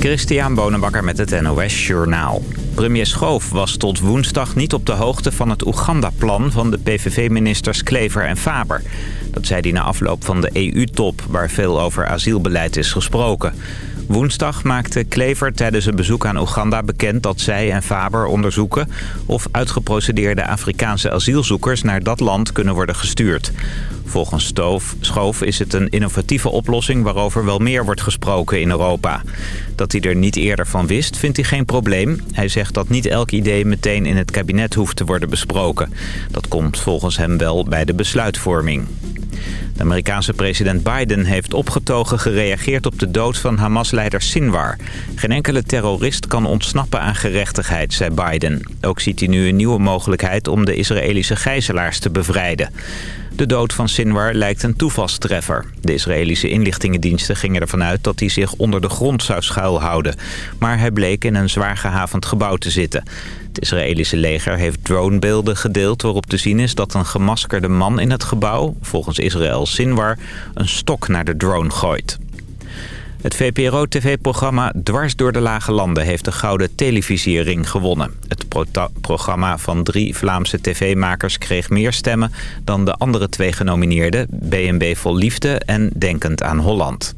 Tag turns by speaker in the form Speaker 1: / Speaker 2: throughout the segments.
Speaker 1: Christian Bonenbakker met het NOS Journaal. Premier Schoof was tot woensdag niet op de hoogte van het Oeganda-plan... van de PVV-ministers Klever en Faber. Dat zei hij na afloop van de EU-top, waar veel over asielbeleid is gesproken. Woensdag maakte Klever tijdens een bezoek aan Oeganda bekend dat zij en Faber onderzoeken... of uitgeprocedeerde Afrikaanse asielzoekers naar dat land kunnen worden gestuurd. Volgens Stoof, Schoof is het een innovatieve oplossing waarover wel meer wordt gesproken in Europa. Dat hij er niet eerder van wist, vindt hij geen probleem. Hij zegt dat niet elk idee meteen in het kabinet hoeft te worden besproken. Dat komt volgens hem wel bij de besluitvorming. De Amerikaanse president Biden heeft opgetogen gereageerd op de dood van Hamas-leider Sinwar. Geen enkele terrorist kan ontsnappen aan gerechtigheid, zei Biden. Ook ziet hij nu een nieuwe mogelijkheid om de Israëlische gijzelaars te bevrijden. De dood van Sinwar lijkt een toevalstreffer. De Israëlische inlichtingendiensten gingen ervan uit dat hij zich onder de grond zou schuilhouden. Maar hij bleek in een zwaar gehavend gebouw te zitten. Israëlische leger heeft dronebeelden gedeeld waarop te zien is dat een gemaskerde man in het gebouw, volgens Israël Sinwar, een stok naar de drone gooit. Het VPRO-tv-programma Dwars door de Lage Landen heeft de Gouden Televisiering gewonnen. Het programma van drie Vlaamse tv-makers kreeg meer stemmen dan de andere twee genomineerden... BNB Vol Liefde en Denkend aan Holland.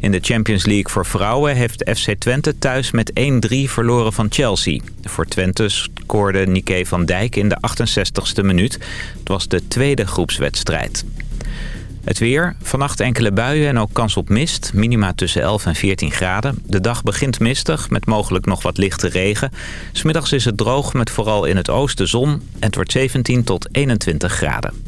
Speaker 1: In de Champions League voor vrouwen heeft FC Twente thuis met 1-3 verloren van Chelsea. Voor Twente scoorde Niké van Dijk in de 68ste minuut. Het was de tweede groepswedstrijd. Het weer, vannacht enkele buien en ook kans op mist. Minima tussen 11 en 14 graden. De dag begint mistig, met mogelijk nog wat lichte regen. Smiddags is het droog, met vooral in het oosten zon. En het wordt 17 tot 21 graden.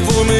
Speaker 2: Voor me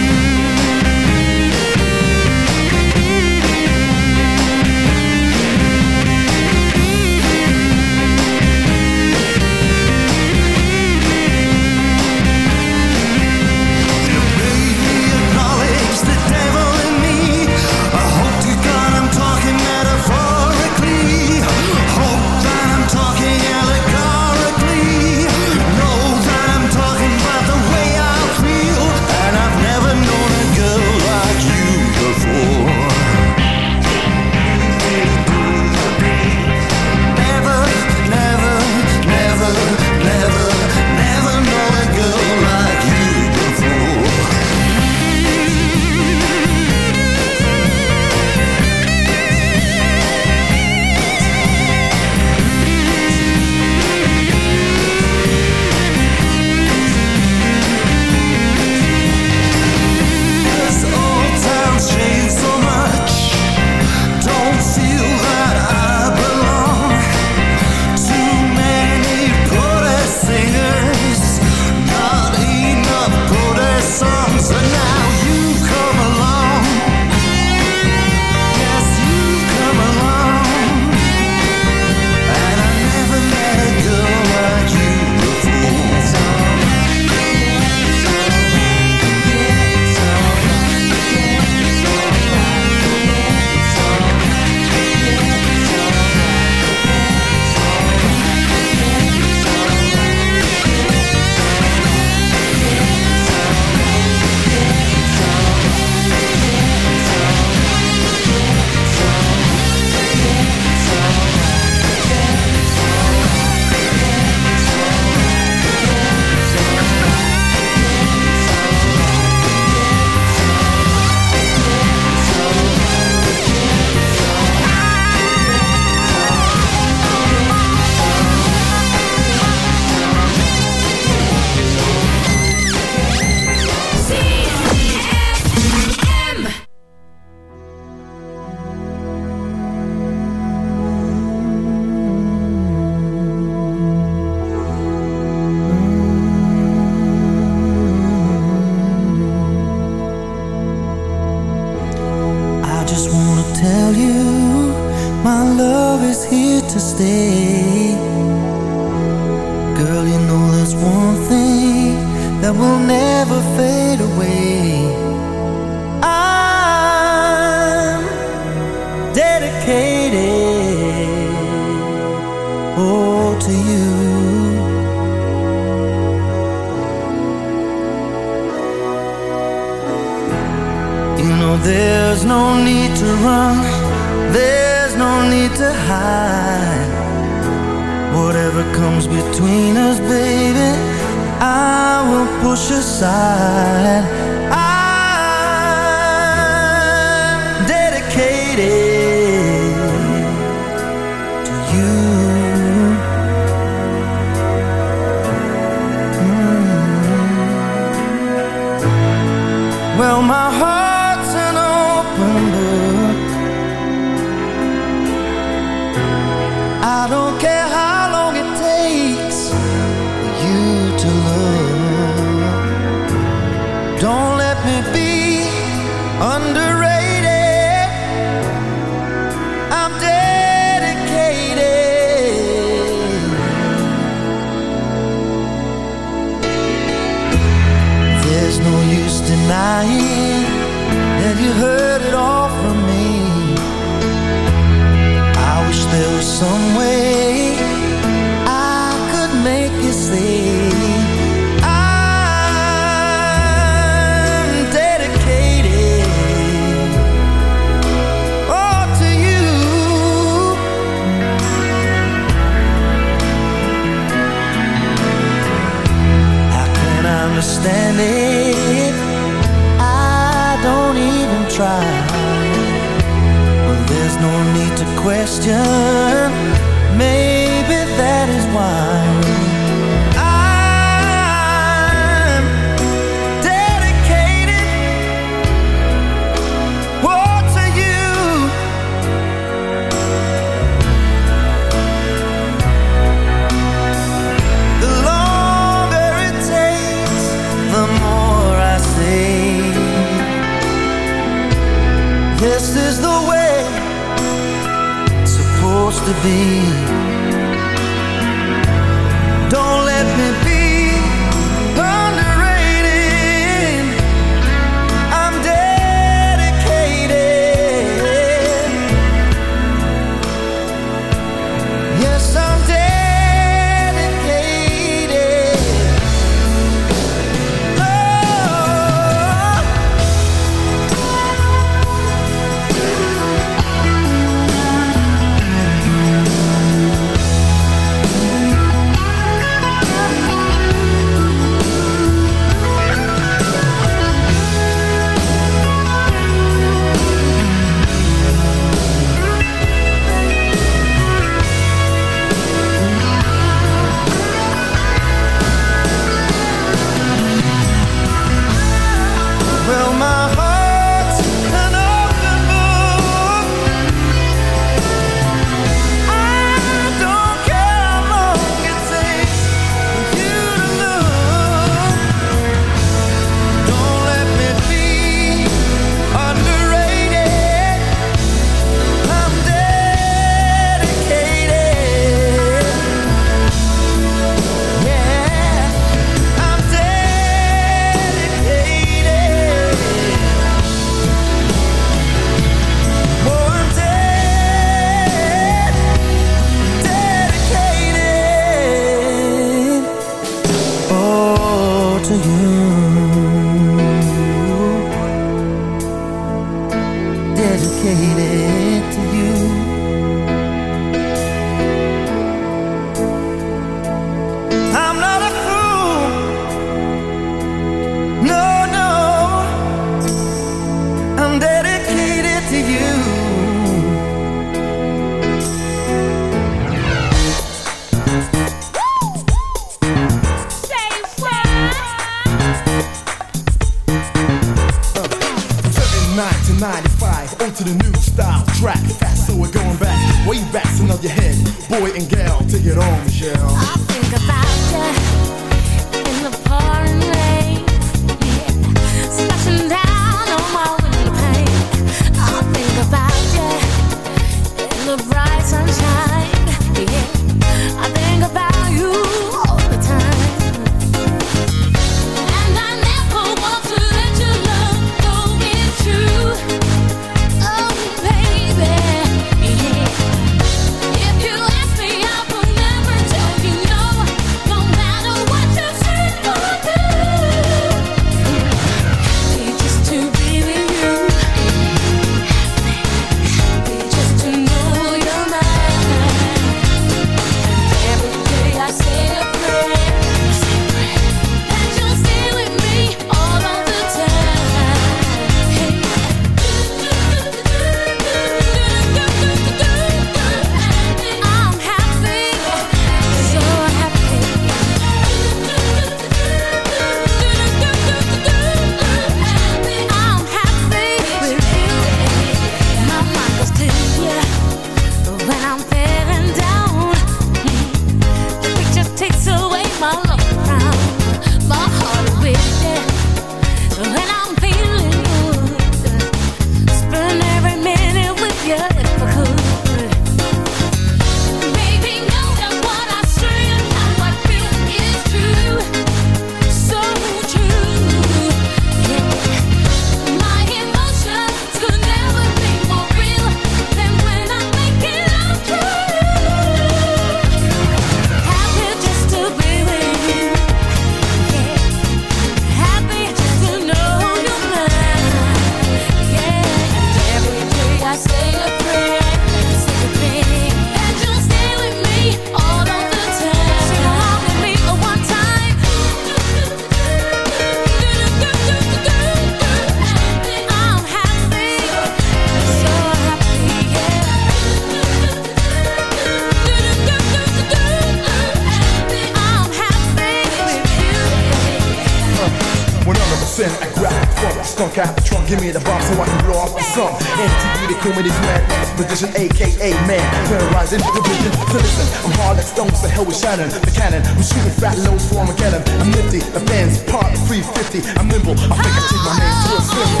Speaker 3: give me the bomb so I can blow off the song. MTV, they call me this man, position, aka man. Terrorizing the vision. So listen, I'm hard like stones, the hell with Shannon, the cannon. I'm shooting fat loads for Armageddon. I'm nifty, the fans part 350. I'm nimble, I think I take my name to a symbol.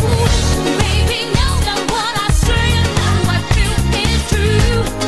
Speaker 4: Baby, know that what I say and how I feel is true.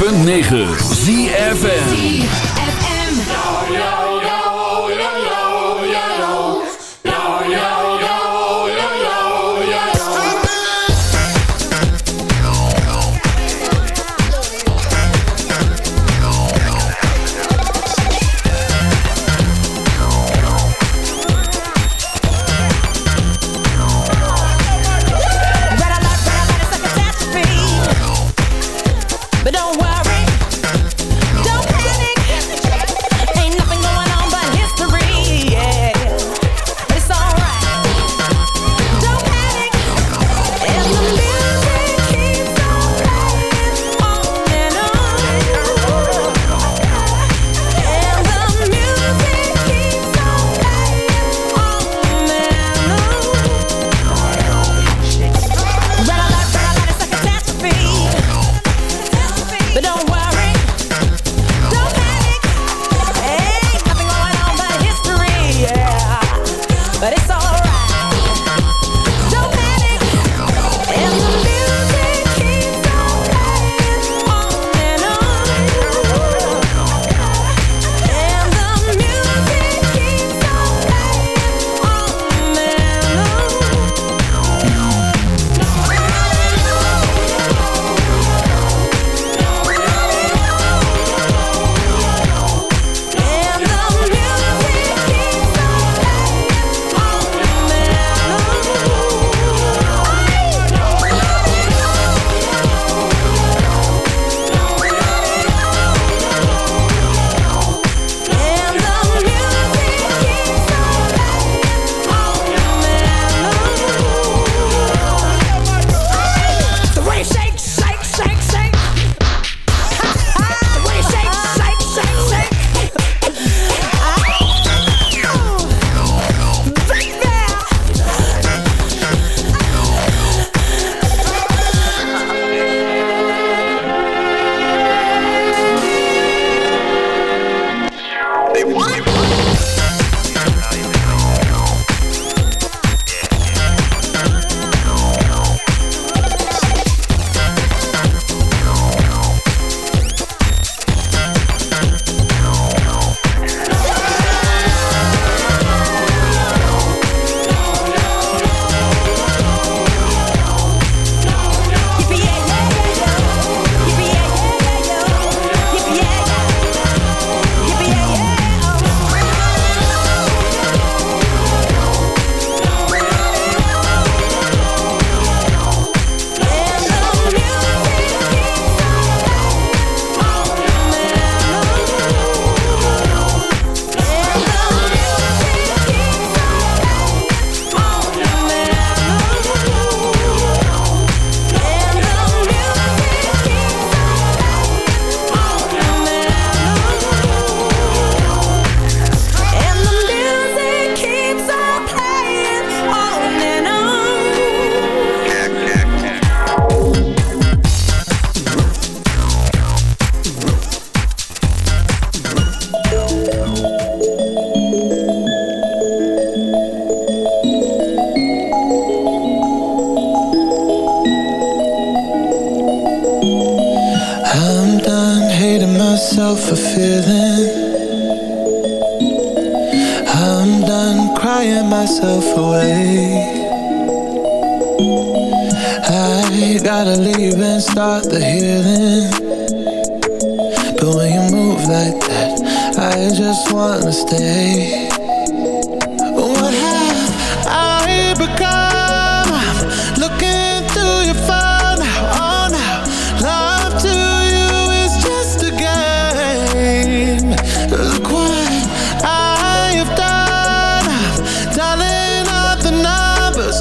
Speaker 4: .9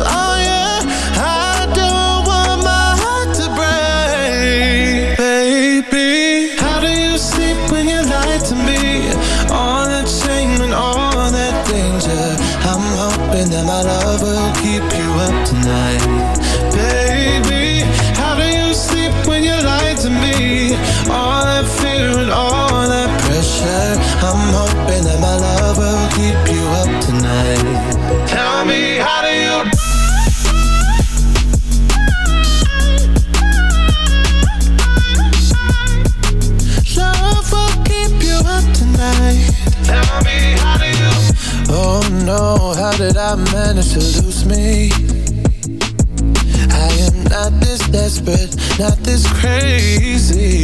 Speaker 4: I.
Speaker 5: not this crazy.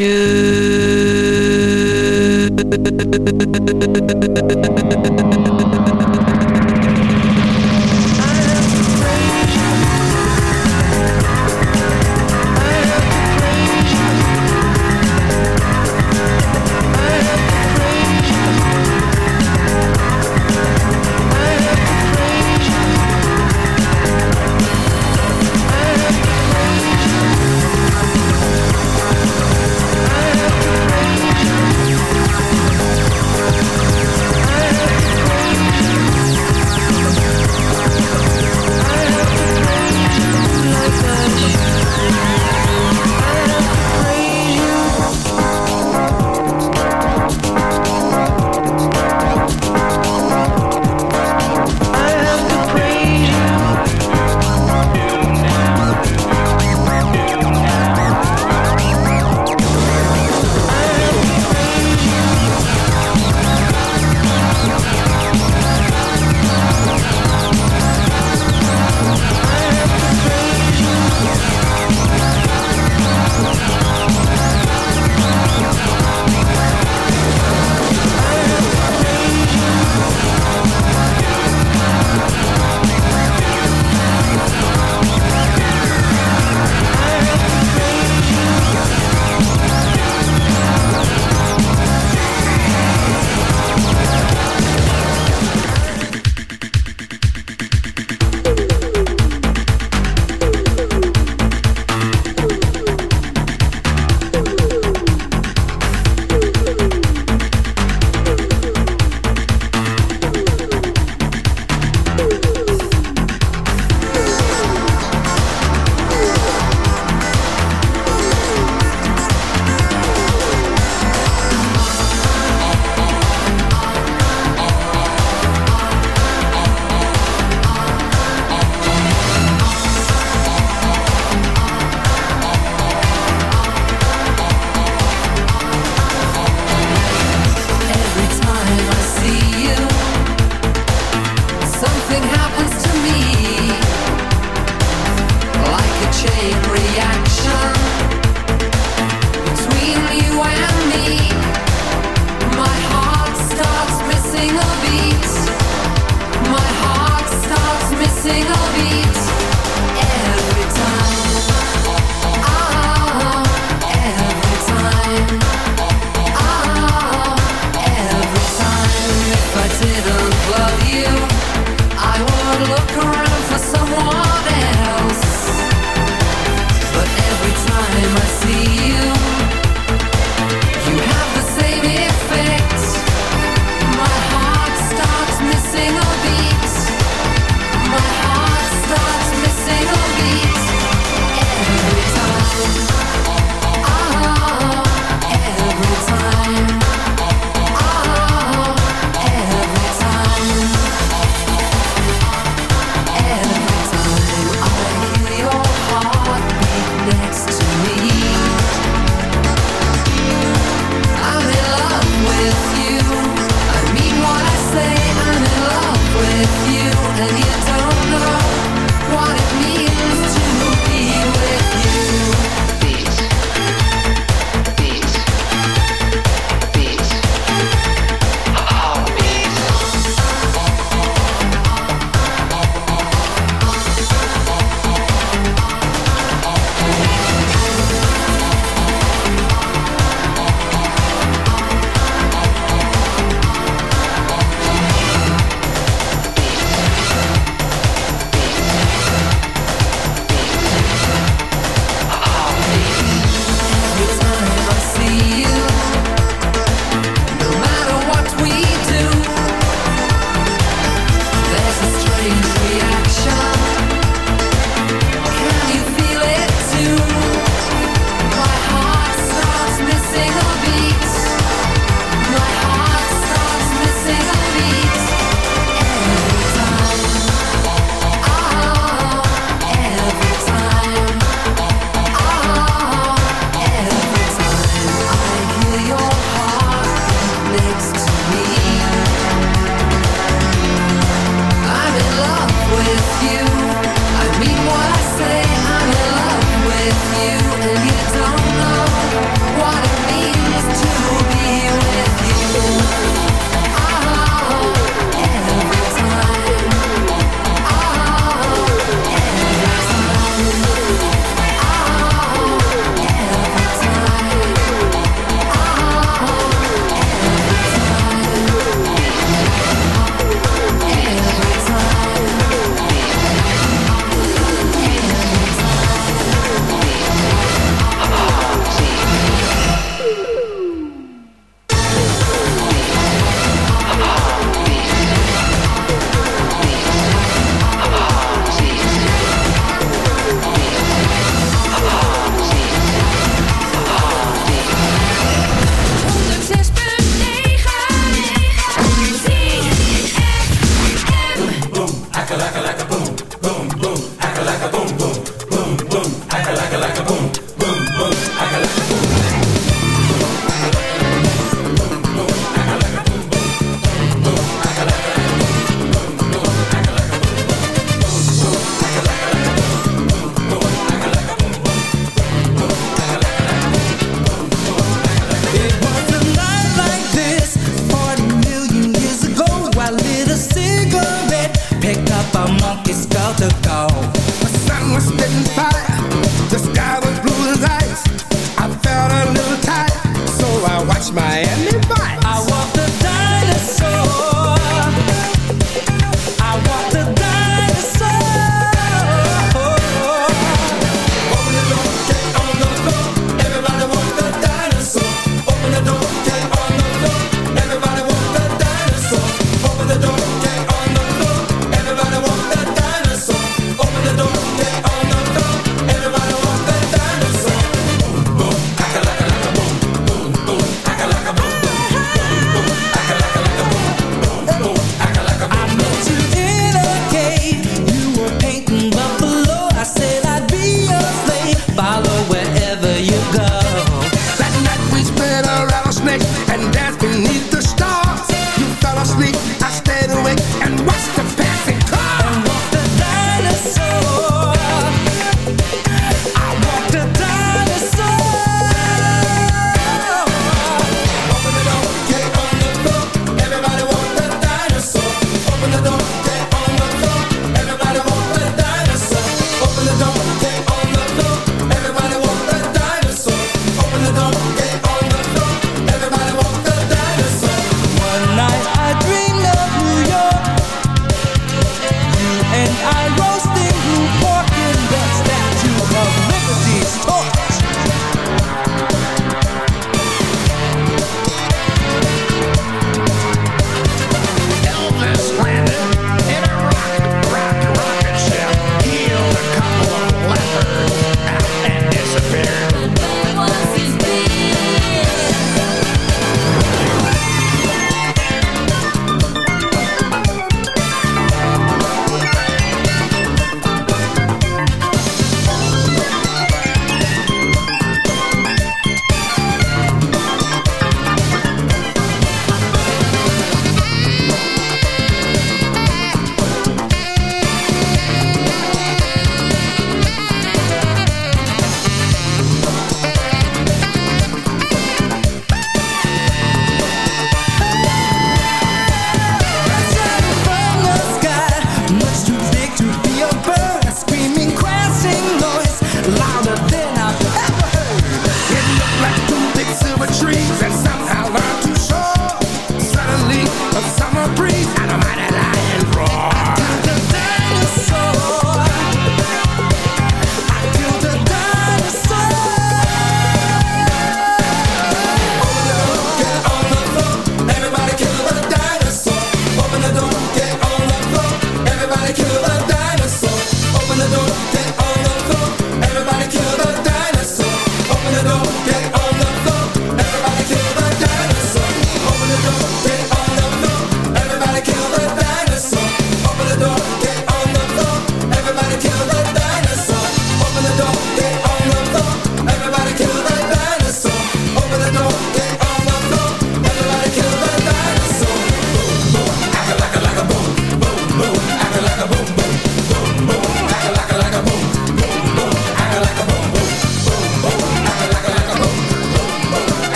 Speaker 5: you